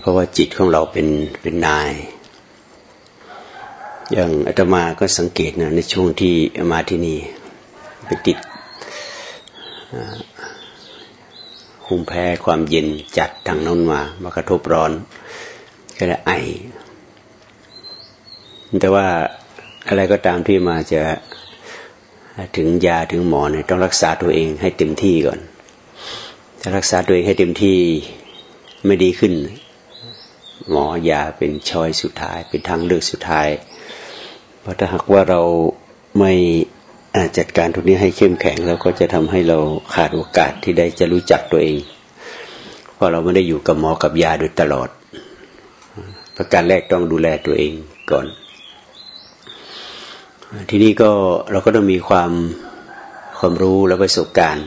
เพราะว่าจิตของเราเป็นเป็นนาย อย่างอาตมาก็สังเกตนะในช่วงที่มาที่นี่ไปติดคุมแพ้ความเย็นจัดทางน้นมามากระทบร้อนก็เลยไอ แต่ว่าอะไรก็ตามที่มาจะถึงยาถึงหมอเนี่ยต้องรักษาตัวเองให้เต็มที่ก่อนถ้ารักษาตัวเองให้เต็มที่ไม่ดีขึ้น หมอยาเป็นช้อยสุดท้าย เป็นทางเลือกสุดท้าย เพราะถ้าหากว่าเราไม่จัดการตรงนี้ให้เข้มแข็งแล้วก็จะทำให้เราขาดโอกาสที่ได้จะรู้จักตัวเอง เพราะเราไม่ได้อยู่กับหมอกับยาโดยตลอด ประการแรกต้องดูแลตัวเองก่อน ทีนี้ก็เราก็ต้องมีความความรู้และประสบการณ์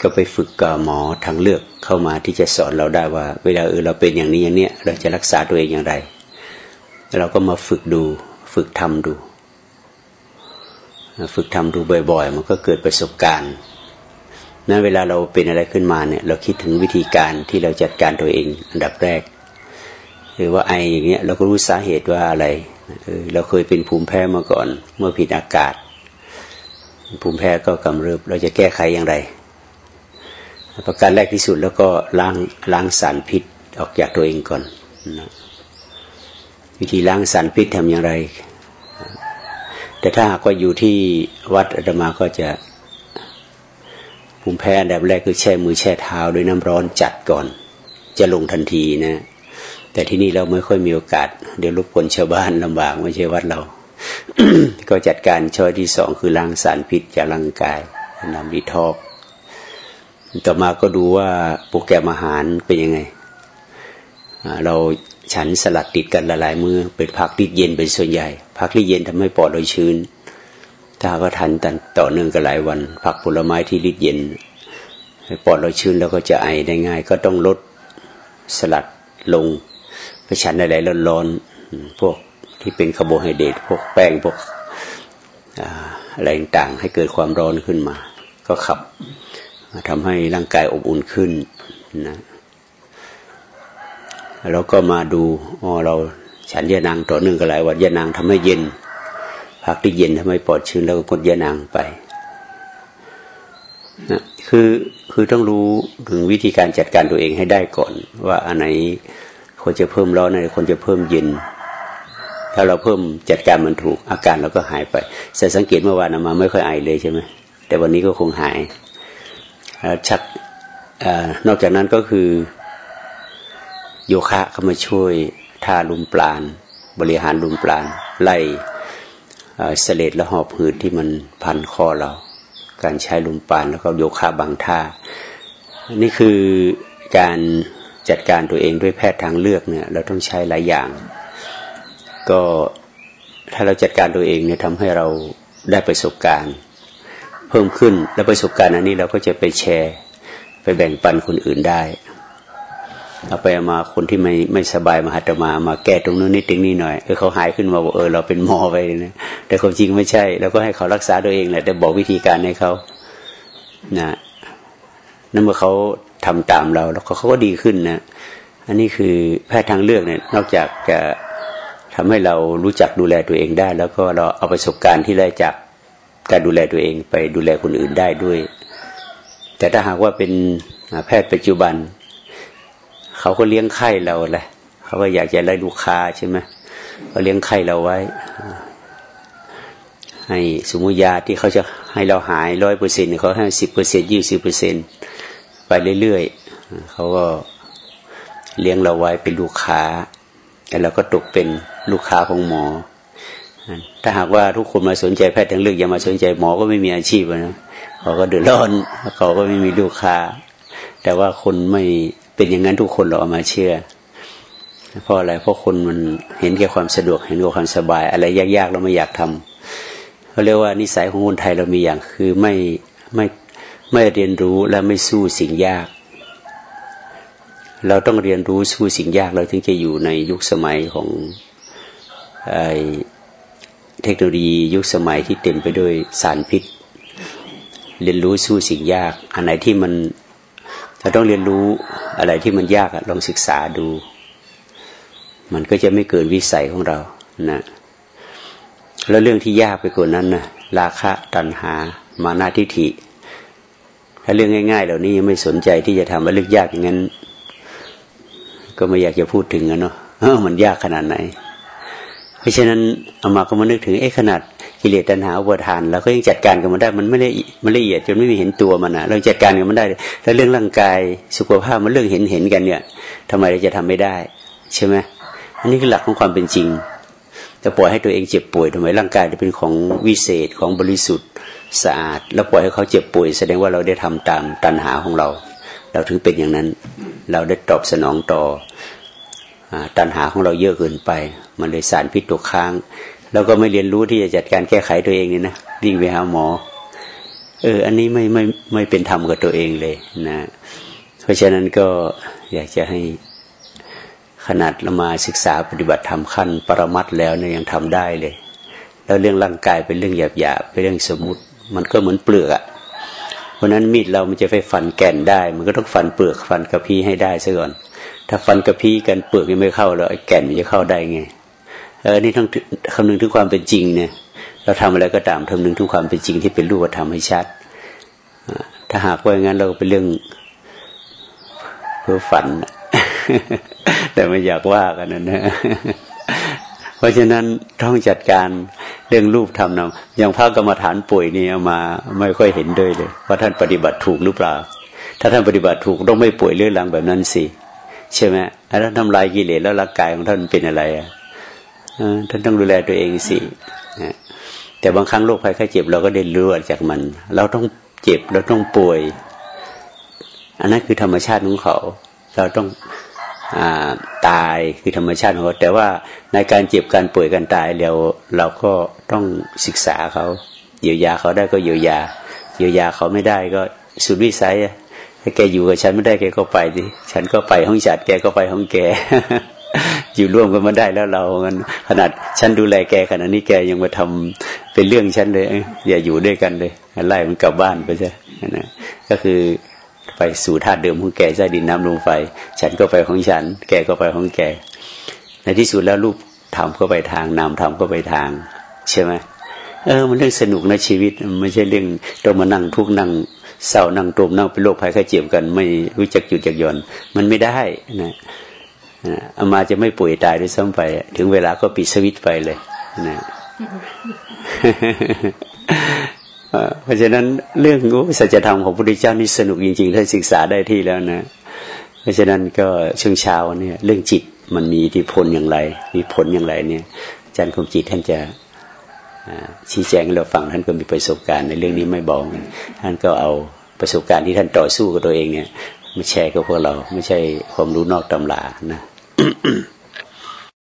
ก็ไปฝึกกับหมอทางเลือกเข้ามาที่จะสอนเราได้ว่า เวลาเออเราเป็นอย่างนี้อย่างเนี้ยเราจะรักษาตัวเองอย่างไร เราก็มาฝึกดู ฝึกทำดู ฝึกทำดูบ่อย ๆ มันก็เกิดประสบการณ์นั้นเวลาเราเป็นอะไรขึ้นมาเนี่ย เราคิดถึงวิธีการที่เราจัดการตัวเองอันดับแรก หรือว่าไออย่างเงี้ยเราก็รู้สาเหตุว่าอะไรเเราเคยเป็นภูมิแพ้มาก่อน เมื่อผิดอากาศ ภูมิแพ้ก็กำเริบเราจะแก้ไขอย่างไร ประการแรกที่สุดแล้วก็ล้างล้างสารพิษออกจากตัวเองก่อนนะวิธีล้างสารพิษทำอย่างไร แต่ถ้าหากว่าอยู่ที่วัดอาตมาก็จะภูมิแพ้อันดับแรกคือแช่มือแช่เท้าด้วยน้ำร้อนจัดก่อน จะลงทันทีนะ แต่ที่นี่เราไม่ค่อยมีโอกาส เดี๋ยวรบกวนชาวบ้านลำบากไม่ใช่วัดเรา ก็จัดการช่อยที่สองคือล้างสารพิษจากร่างกายนำดีทอก ต่อมาก็ดูว่าโปรแกรมอาหารเป็นยังไง เราฉันสลัดติดกันหลายๆมือเป็นพักริดเย็นเป็นส่วนใหญ่ พักริดเย็นทำให้ปอดเราชื้น ถ้าก็ทันตันต่อเนื่องกันหลายวัน ผักผลไม้ที่ริดเย็นปอดเราชื้นแล้วก็จะไอได้ง่าย ก็ต้องลดสลัดลงไปฉันอะไรร้อนๆพวกที่เป็นคาร์โบไฮเดรตพวกแป้งพวกอะไรต่างๆให้เกิดความร้อนขึ้นมา ก็ขับ ทำให้ร่างกายอบอุ่นขึ้นนะเราก็มาดูอ๋อเราฉันยานางต่อเนื่องกันหลายวันยานางทำให้เย็น พักที่เย็นทำให้ปลอดชื้นแล้วก็กดยานางไปนะคือคือต้องรู้ถึงวิธีการจัดการตัวเองให้ได้ก่อน ว่าอันไหนควรจะเพิ่มร้อนอันไหนควรจะเพิ่มเย็น ถ้าเราเพิ่มจัดการมันถูกอาการเราก็หายไปแต่สังเกตเมื่อวานมาไม่ค่อยไอเลยใช่ไหมแต่วันนี้ก็คงหาย ชักนอกจากนั้นก็คือ โยคะเข้ามาช่วยท่าลุมปราณบริหารลุมปราณไล่เสลดและหอบหืดที่มันพันคอเรา การใช้ลุมปราณแล้วก็โยคะบางท่า นี่คือการจัดการตัวเองด้วยแพทย์ทางเลือกเนี่ย เราต้องใช้หลายอย่าง ก็ถ้าเราจัดการตัวเองเนี่ยทำให้เราได้ประสบการณ์ เพิ่มขึ้น และประสบการณ์อันนี้เราก็จะไปแชร์ ไปแบ่งปันคนอื่นได้เอาไปมาคนที่ไม่ไม่สบายมาหัตมามาแก้ตรงนู้นนิดตรงนี้หน่อยเออเขาหายขึ้นมาบอกเออเราเป็นหมอไปนะแต่ความจริงไม่ใช่เราก็ให้เขารักษาตัวเองแหละแต่บอกวิธีการให้เขานะนั่นเมื่อเขาทำตามเรา แล้วเขาก็ดีขึ้นนะอันนี้คือแพทย์ทางเลือกเนี่ยนอกจากจะทำให้เรารู้จักดูแลตัวเองได้ แล้วก็เราเอาประสบการณ์ที่ได้จาก การดูแลตัวเองไปดูแลคนอื่นได้ด้วย แต่ถ้าหากว่าเป็นแพทย์ปัจจุบัน เขาก็เลี้ยงไข่เราแหละเขาก็อยากจะได้ลูกค้าใช่ไหมเขาเลี้ยงไข่เราไว้ ให้สมุยาที่เขาจะให้เราหายร้อยเปอร์เซ็นต์เขาให้สิบเปอร์เซ็นยี่สิบเปอร์เซ็นไปเรื่อยๆเขาก็เลี้ยงเราไว้เป็นลูกค้าแต่เราก็ตกเป็นลูกค้าของหมอ ถ้าหากว่าทุกคนมาสนใจแพทย์ทางเลือกอย่ามาสนใจหมอก็ไม่มีอาชีพนะเขาก็เดือดร้อนเขาก็ไม่มีลูกค้า แต่ว่าคนไม่เป็นอย่างนั้นทุกคนเราเอามาเชื่อเพราะอะไรเพราะคนมันเห็นแก่ความสะดวกเห็นแก่ความสบาย อะไรยากๆเราไม่อยากทำเขาเรียกว่านิสัยของคนไทยเรามีอย่างคือไม่ไม่ไม่เรียนรู้และไม่สู้สิ่งยาก เราต้องเรียนรู้สู้สิ่งยากเราถึงจะอยู่ในยุคสมัยของไอ เทคโนโลยียุคสมัยที่เต็มไปด้วยสารพิษ เรียนรู้สู้สิ่งยาก อันไหนที่มันถ้าต้องเรียนรู้อะไรที่มันยากลองศึกษาดู มันก็จะไม่เกินวิสัยของเรานะแล้วเรื่องที่ยากไปกว่านั้นนะราคะตัณหา มานาทิฐิ ถ้าเรื่องง่าย ๆ เหล่านี้ยังไม่สนใจที่จะทำว่าเรื่องยากอย่างนั้น ก็ไม่อยากจะพูดถึงนะเนาะมันยากขนาดไหน เพราะฉะนั้นเอามาก็มานึกถึงเอ๊ะขนาดกิเลสตัณหาอุปทานเราก็ยังจัดการกับมันได้มันไม่ได้มันละเอียดจนไม่มีเห็นตัวมันอะเราจัดการกับมันได้แล้วเรื่องร่างกายสุขภาพมันเรื่องเห็นเห็นกันเนี่ยทำไมเราจะทำไม่ได้ ใช่ไหมอันนี้คือหลักของความเป็นจริงจะปล่อยให้ตัวเองเจ็บป่วยทำไมร่างกายจะเป็นของวิเศษของบริสุทธิ์สะอาด แล้วปล่อยให้เขาเจ็บป่วย แสดงว่าเราได้ทำตามตัณหาของเรา เราถึงเป็นอย่างนั้น เราได้ตอบสนองต่อ ตัณหาของเราเยอะเกินไป มันเลยสารพิษตกค้างเราก็ไม่เรียนรู้ที่จะจัดการแก้ไขตัวเองนี่นะวิ่งไปหาหมอ เออ อันนี้ไม่ไม่ไม่เป็นธรรมกับตัวเองเลยนะ เพราะฉะนั้นก็อยากจะให้ขนาดเรามาศึกษาปฏิบัติธรรมขั้นปรมัตแล้วเนี่ยยังทำได้เลย แล้วเรื่องร่างกายเป็นเรื่องหยาบหยาบเป็นเรื่องสมมุติ มันก็เหมือนเปลือกอะเพราะนั้นมีดเรามันจะไปฟันแก่นได้ มันก็ต้องฟันเปลือกฟันกระพี้ให้ได้ซะก่อน ถ้าฟันกระพี้กันเปลือกยังไม่เข้าแล้วไอ้แก่นมันจะเข้าได้ไงเออนี่ต้องคำนึงถึงความเป็นจริงเนี่ยเราทำอะไรก็ตามคำนึงถึงความเป็นจริงที่เป็นรูปธรรมให้ชัดถ้าหากว่าอย่างนั้นเราก็เป็นเรื่องเพื่อฝัน แต่ไม่อยากว่ากันนะนะเพราะฉะนั้นต้องจัดการเรื่องรูปทำนำอย่างพระกรรมฐานป่วยนี่เอามาไม่ค่อยเห็นด้วยเลยว่าท่านปฏิบัติถูกหรือเปล่า ถ้าท่านปฏิบัติถูกต้องไม่ป่วยเรื่องรังแบบนั้นสิ ใช่ไหมแล้วทำลายกิเลสแล้วร่างกายของท่านเป็นอะไรอะท่านต้องดูแลตัวเองสิแต่บางครั้งโรคภัยไข้เจ็บเราก็เรียนรู้จากมัน เราต้องเจ็บเราต้องป่วย อันนั้นคือธรรมชาติของเขา เราต้องอตายคือธรรมชาติของเขาแต่ว่าในการเจ็บการป่วยการตายเราเราก็ต้องศึกษาเขาเยียวยาเขาได้ก็เยียวยา เยียวยาเขาไม่ได้ก็สุดวิสัย ถ้าแกอยู่กับฉันไม่ได้แกก็ไปดิฉันก็ไปห้องจัดแกก็ไปห้องแก อยู่ร่วมกันมาได้แล้วเรากันขนาดฉันดูแลแกขนาดนี้แกยังมาทำเป็นเรื่องฉันเลยอย่าอยู่ด้วยกันเลยไล่มันกลับบ้านไปใช่นะก็คือไปสู่ธาตุเดิมของแกใต้ดินน้ำลมไฟ ฉันก็ไปของฉัน แกก็ไปของแก ในที่สุดแล้วรูปทำก็ไปทางนามทำก็ไปทาง ใช่ไหมเออ มันเรื่องสนุกนะชีวิต ไม่ใช่เรื่องต้องมานั่งทุกนั่ง เศร้านั่งตรมนั่งเป็นโรคภัยไข้เจ็บกัน ไม่รู้จักหยุดจักย่อนมันไม่ได้นะอามาจะไม่ป่วยตายด้วยซ้ำไป ถึงเวลาก็ปิดสวิตไปเลยนะเพราะฉะนั้นเรื่องสัจธรรมของพระพุทธเจ้านี่สนุกจริงๆ ถ้าศึกษาได้ที่แล้วนะ เพราะฉะนั้นก็ช่วงเช้าเนี่ย เรื่องจิตมันมีอิทธิพลอย่างไรมีผลอย่างไรเนี่ยอาจารย์คมจิตท่านจะ ชี้แจงเราฟังท่านก็มีประสบการณ์ในเรื่องนี้ไม่บอกท่านก็เอาประสบการณ์ที่ท่านต่อสู้กับตัวเองเนี่ยมาแชร์กับพวกเราไม่ใช่ความรู้นอกตำรานะ